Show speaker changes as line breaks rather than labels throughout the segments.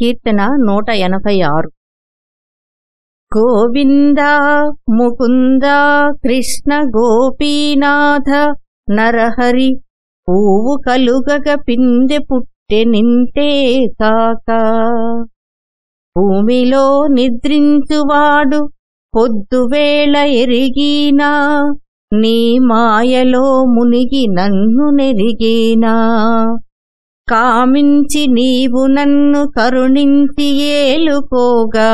కీర్తన నూట ఎనభై ఆరు. గోవింద ముకుంద కృష్ణ గోపీనాథ నరహరి పువ్వు కలుగగ పిందె పుట్టె నింతే కాక. భూమిలో నిద్రించువాడు పొద్దువేళ ఎరిగినా నీ మాయలో మునిగి నన్ను నెరిగినా? కామించి నీవు నన్ను కరుణించి ఏలుకోగా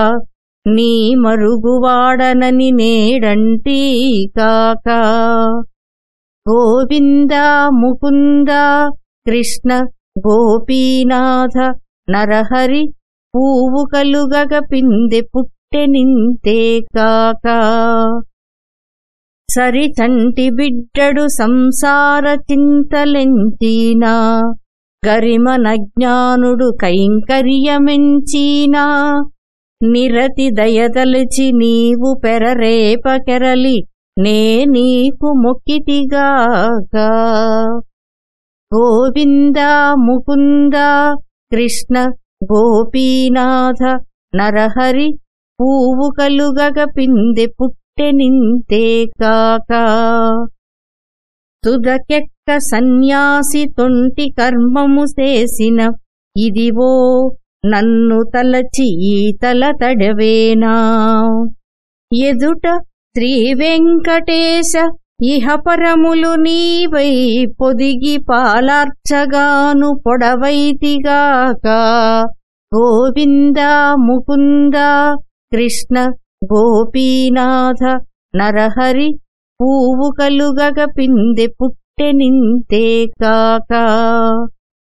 నీ మరుగువాడనని నేడంటీ కాక. గోవింద ముకుంద కృష్ణ గోపీనాథ నరహరి పూవు కలుగగ పిందె పుట్టెనింతే కాక. సరిచంటి బిడ్డడు సంసార చింతలెంచినా గరిమనజ్ఞానుడు కైంకర్యమెంచీనా నిరతి దయతలిచి నీవు పెరరేపకెరలి నే నీకు మొక్కితిగాక గోవింద ముకుంద కృష్ణ గోపీనాథ నరహరి పూవు కలుగగ పిందె పుట్టెనింతే కాక. ఒక్క సన్యాసి తొంటి కర్మము చేసిన. ఇదివో నన్ను తలచి ఈతల తడవేనా. ఎదుట శ్రీ వెంకటేశ ఇహపరములు నీవై పొదిగి పాలార్చగాను పొడవైతిగాక. గోవింద ముకుంద కృష్ణ గోపీనాథ నరహరి పూవు కలుగగ పిందె పుట్టెనింతే కాక